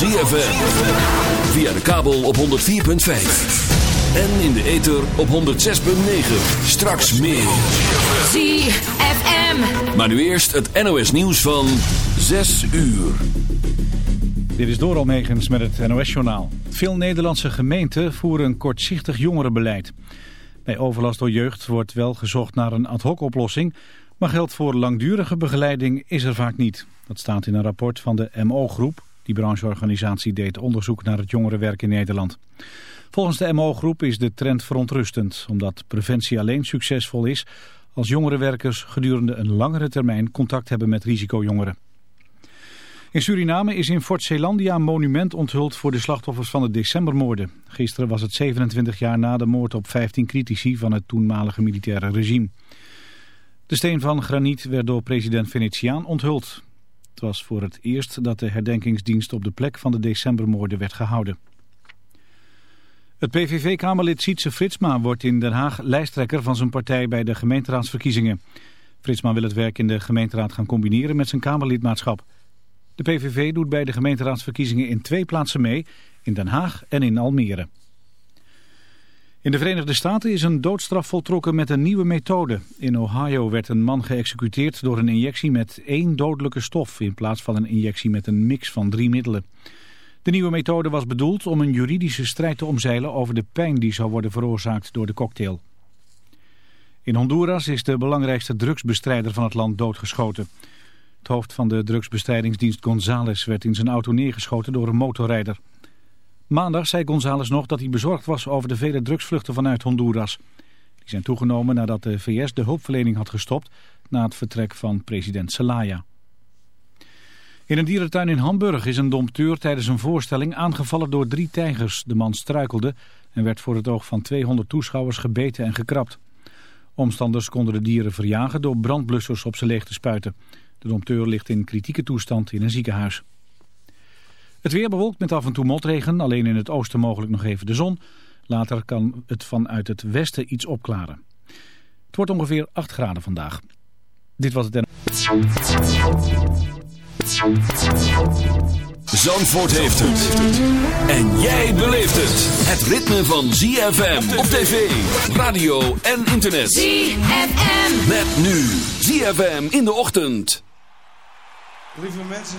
ZFM. Via de kabel op 104.5. En in de ether op 106.9. Straks meer. ZFM. Maar nu eerst het NOS nieuws van 6 uur. Dit is Doral Megens met het NOS-journaal. Veel Nederlandse gemeenten voeren een kortzichtig jongerenbeleid. Bij overlast door jeugd wordt wel gezocht naar een ad hoc oplossing... maar geld voor langdurige begeleiding is er vaak niet. Dat staat in een rapport van de MO-groep. Die brancheorganisatie deed onderzoek naar het jongerenwerk in Nederland. Volgens de MO-groep is de trend verontrustend... omdat preventie alleen succesvol is... als jongerenwerkers gedurende een langere termijn contact hebben met risicojongeren. In Suriname is in Fort Zeelandia een monument onthuld voor de slachtoffers van de decembermoorden. Gisteren was het 27 jaar na de moord op 15 critici van het toenmalige militaire regime. De steen van graniet werd door president Venetiaan onthuld. Het was voor het eerst dat de herdenkingsdienst op de plek van de decembermoorden werd gehouden. Het PVV-kamerlid Sietse Fritsma wordt in Den Haag lijsttrekker van zijn partij bij de gemeenteraadsverkiezingen. Fritsma wil het werk in de gemeenteraad gaan combineren met zijn kamerlidmaatschap. De PVV doet bij de gemeenteraadsverkiezingen in twee plaatsen mee, in Den Haag en in Almere. In de Verenigde Staten is een doodstraf voltrokken met een nieuwe methode. In Ohio werd een man geëxecuteerd door een injectie met één dodelijke stof... in plaats van een injectie met een mix van drie middelen. De nieuwe methode was bedoeld om een juridische strijd te omzeilen... over de pijn die zou worden veroorzaakt door de cocktail. In Honduras is de belangrijkste drugsbestrijder van het land doodgeschoten. Het hoofd van de drugsbestrijdingsdienst Gonzales werd in zijn auto neergeschoten door een motorrijder. Maandag zei Gonzales nog dat hij bezorgd was over de vele drugsvluchten vanuit Honduras. Die zijn toegenomen nadat de VS de hulpverlening had gestopt na het vertrek van president Zelaya. In een dierentuin in Hamburg is een dompteur tijdens een voorstelling aangevallen door drie tijgers. De man struikelde en werd voor het oog van 200 toeschouwers gebeten en gekrapt. Omstanders konden de dieren verjagen door brandblussers op ze leeg te spuiten. De dompteur ligt in kritieke toestand in een ziekenhuis. Het weer bewolkt met af en toe motregen, alleen in het oosten mogelijk nog even de zon. Later kan het vanuit het westen iets opklaren. Het wordt ongeveer 8 graden vandaag. Dit was het... Zandvoort heeft het. En jij beleeft het. Het ritme van ZFM op tv, radio en internet. ZFM. Met nu ZFM in de ochtend. Lieve mensen,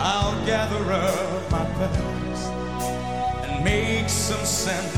I'll gather up my past and make some sense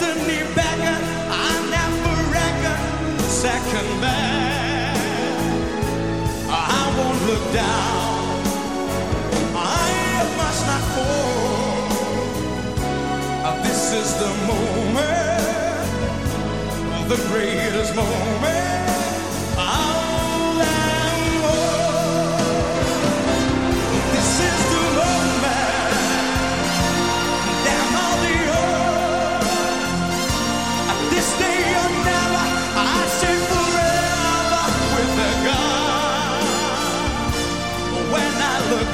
never second back. I won't look down. I must not fall. This is the moment, the greatest moment. I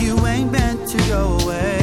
you ain't meant to go away.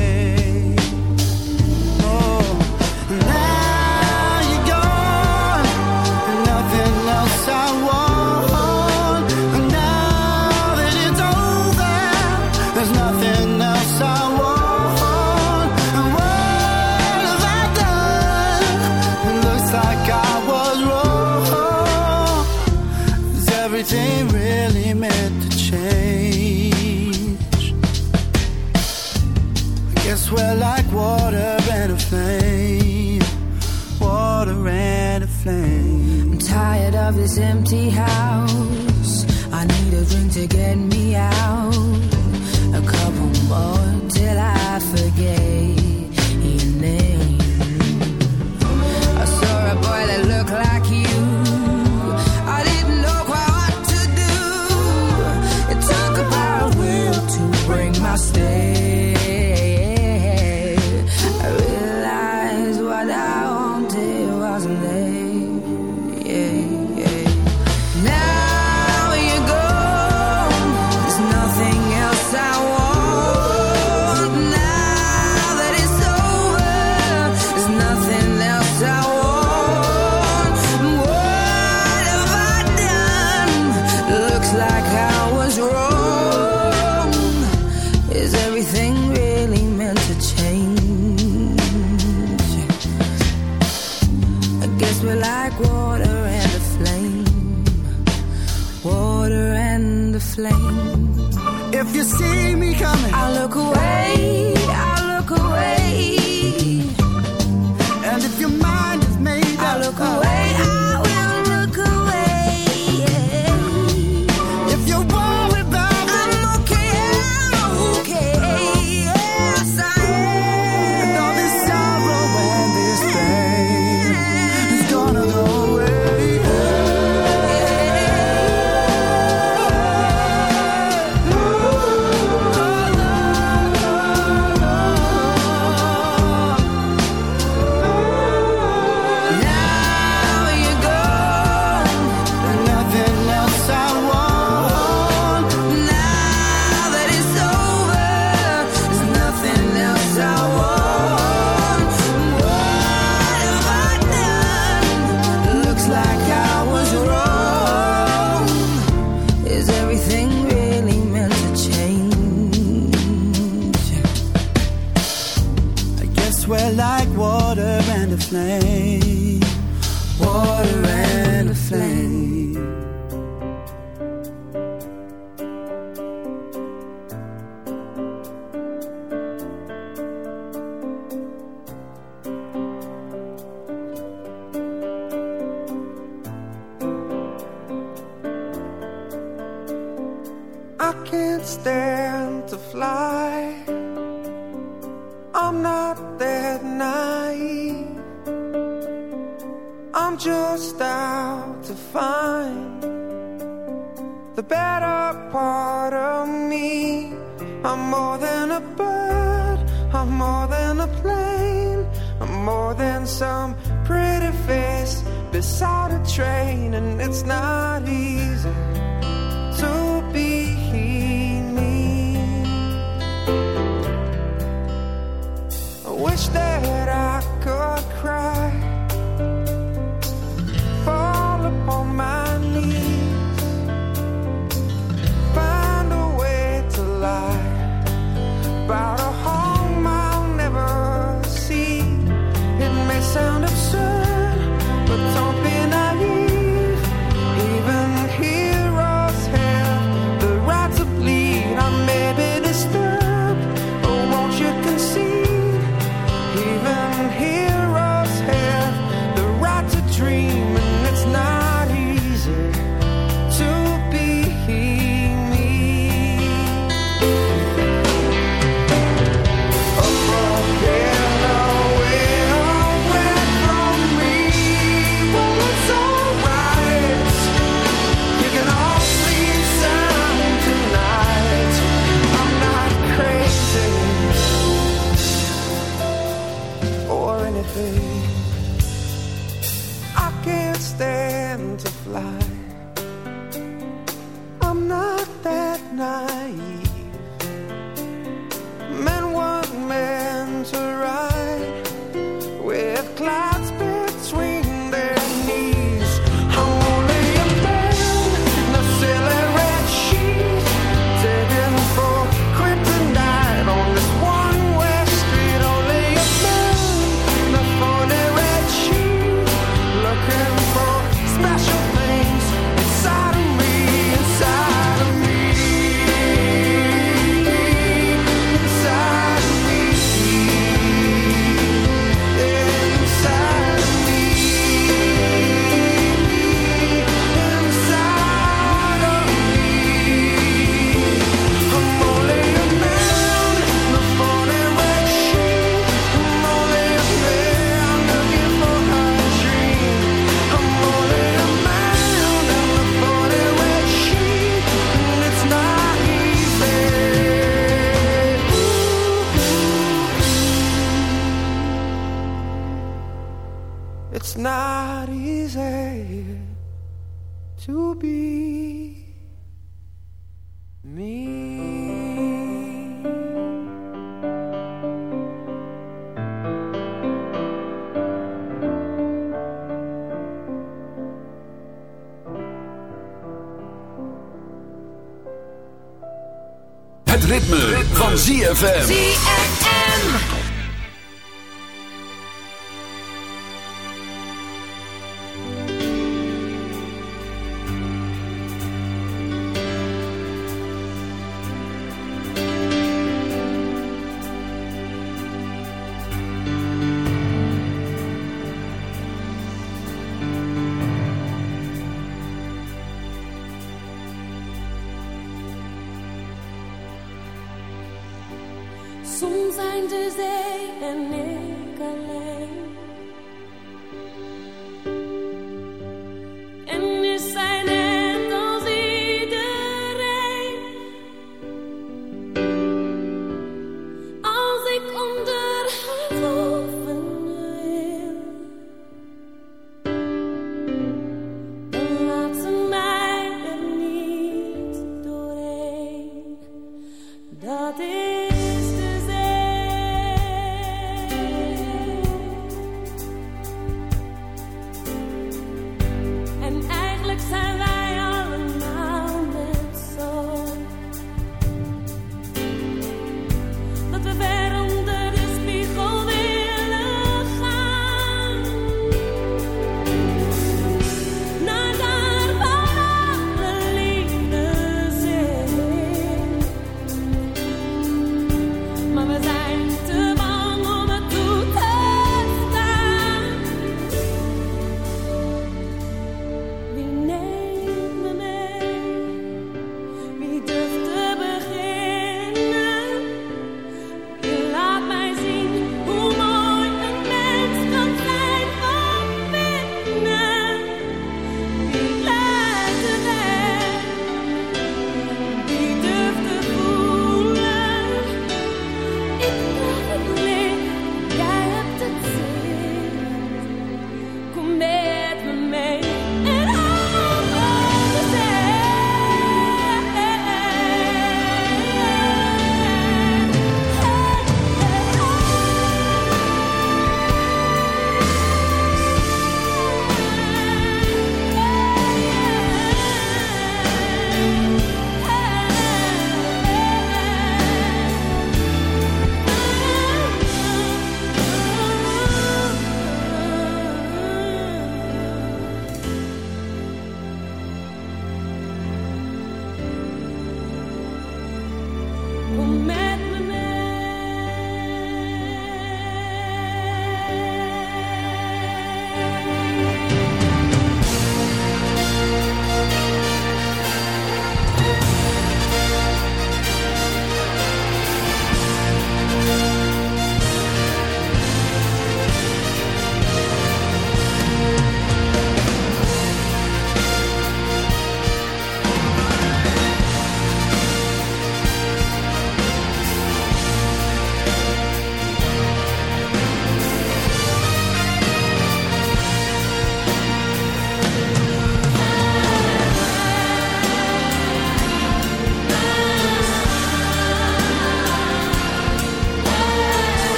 ZFM.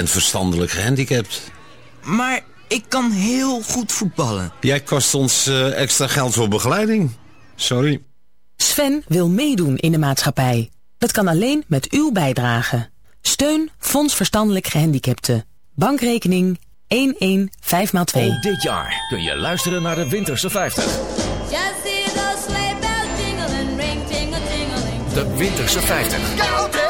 Bent verstandelijk gehandicapt. Maar ik kan heel goed voetballen. Jij kost ons eh, extra geld voor begeleiding. Sorry. Sven wil meedoen in de maatschappij. Dat kan alleen met uw bijdrage. Steun Fonds Verstandelijk Gehandicapten. Bankrekening 115x2. Ook dit jaar kun je luisteren naar de Winterse 50. Just see those sleigh bells jingling, ring, tingle, tingling. De Winterse 50.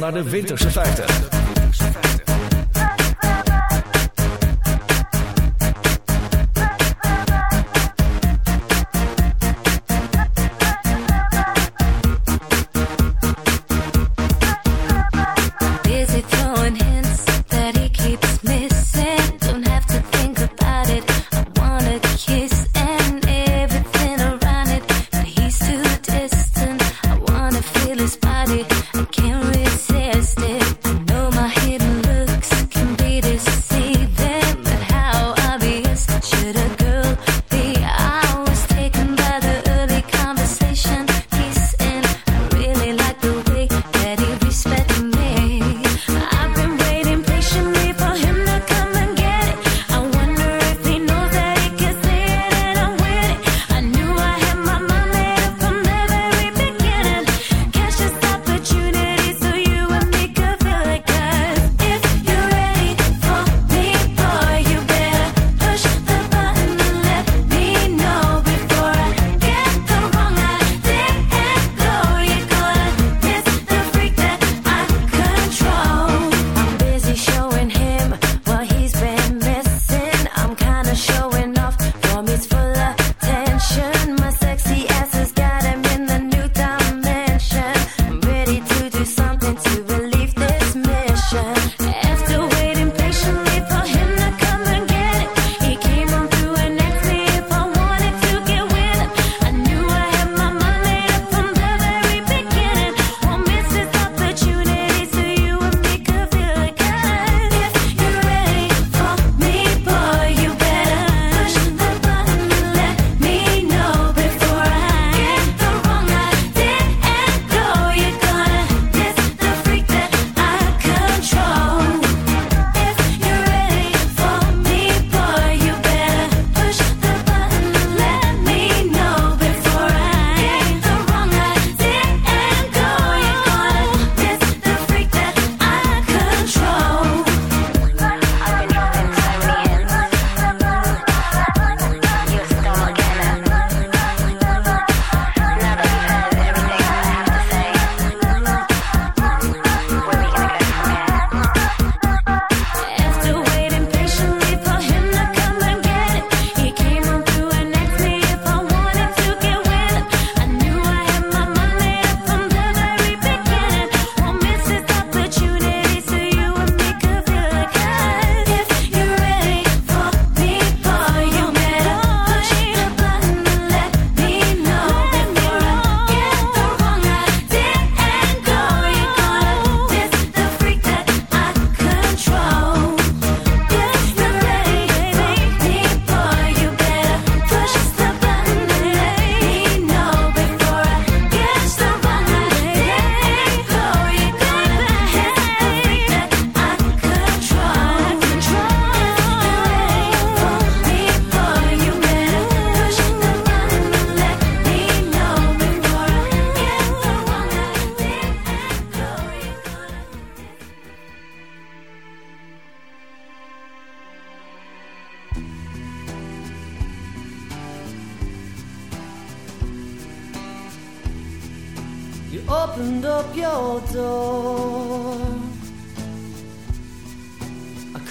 naar de Winterse 50.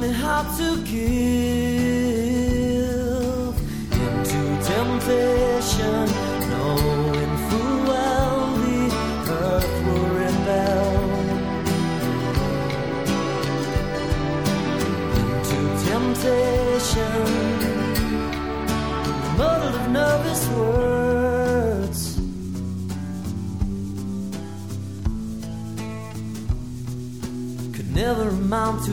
Me how to give into temptation, knowing full well the earth will rebel. Into temptation, muddled of nervous words. could never amount to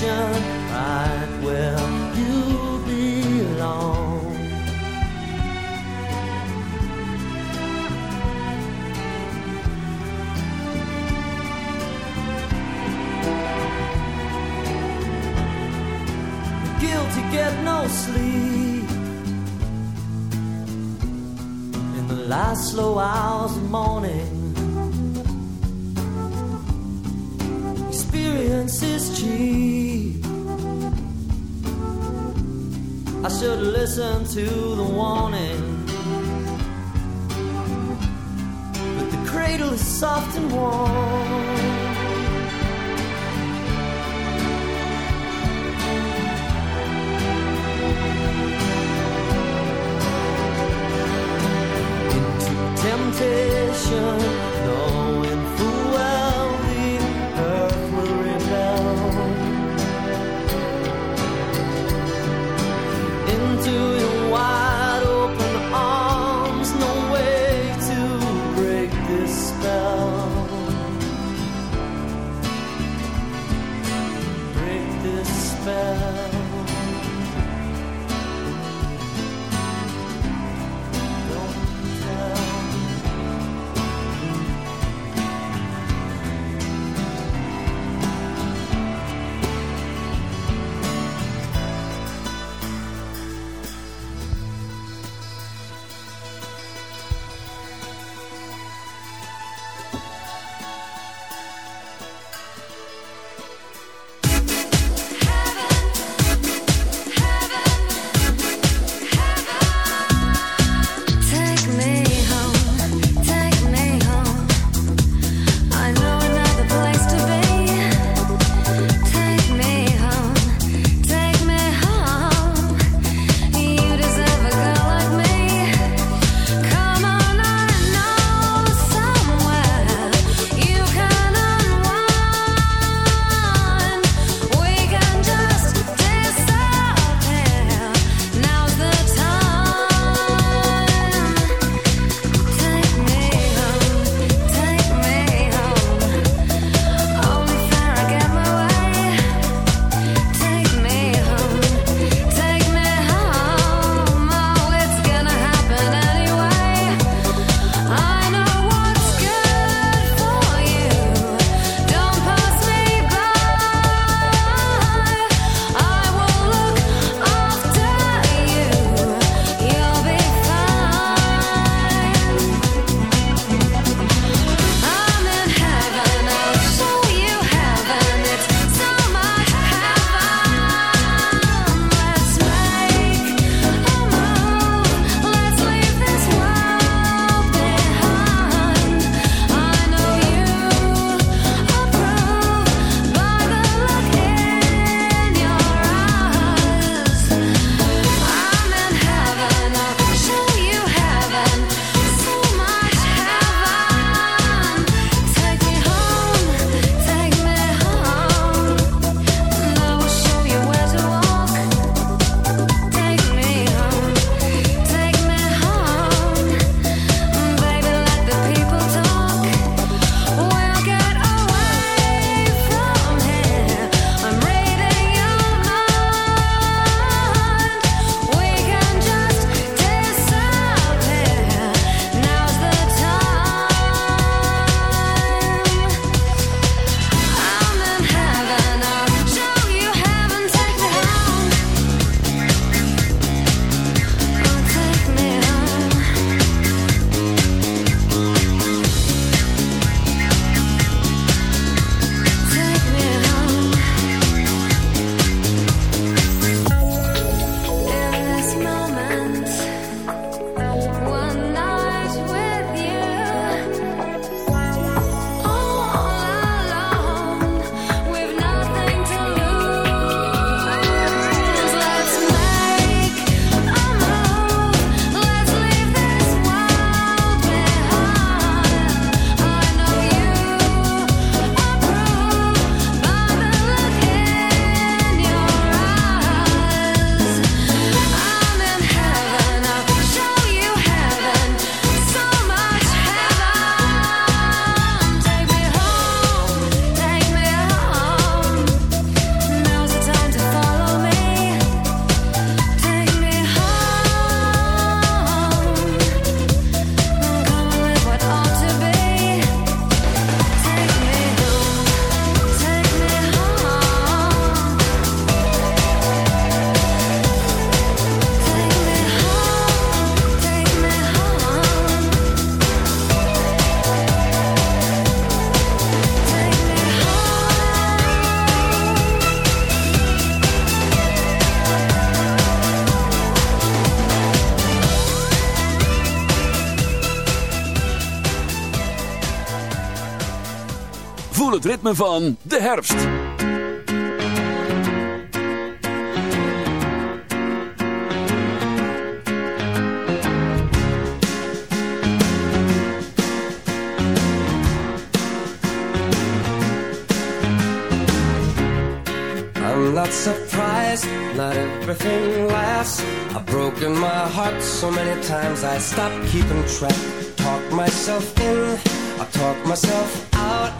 Temptation, right where you belong. guilty get no sleep in the last slow hours of morning. Experience is cheap. Should listen to the warning. But the cradle is soft and warm. temptation, ritme van de herfst. I'm not surprised, not everything lasts. I've broken my heart so many times I stop keeping track. Talk myself in, I talk myself out.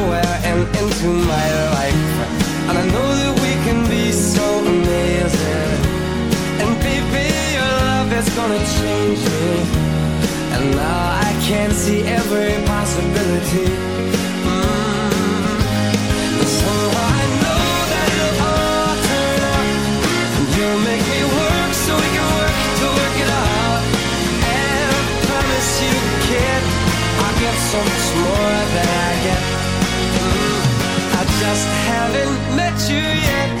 change. And now I can see every possibility. Mm. I know that it'll all turn you'll make me work so we can work to work it out. And I promise you, kid, I'll so much more than I get. Mm. I just haven't met you yet.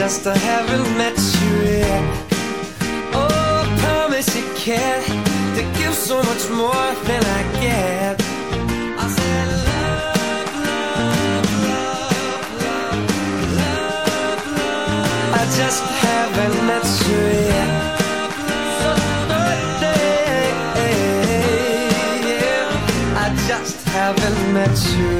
I just haven't met you yet. Oh, promise you can to give so much more than I get. I said love, love, love, love, love, love. I just haven't met you yet. I just haven't met you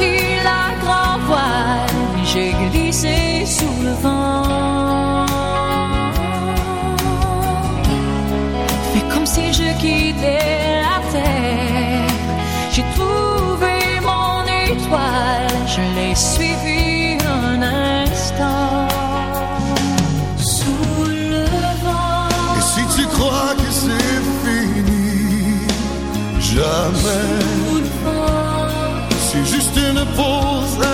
La grand voile, j'ai glissé sous le vent. Fais comme si je quittais la terre. J'ai trouvé mon étoile, je l'ai suivi un instant. Sous le vent. Et si tu crois que c'est fini, jamais. C'est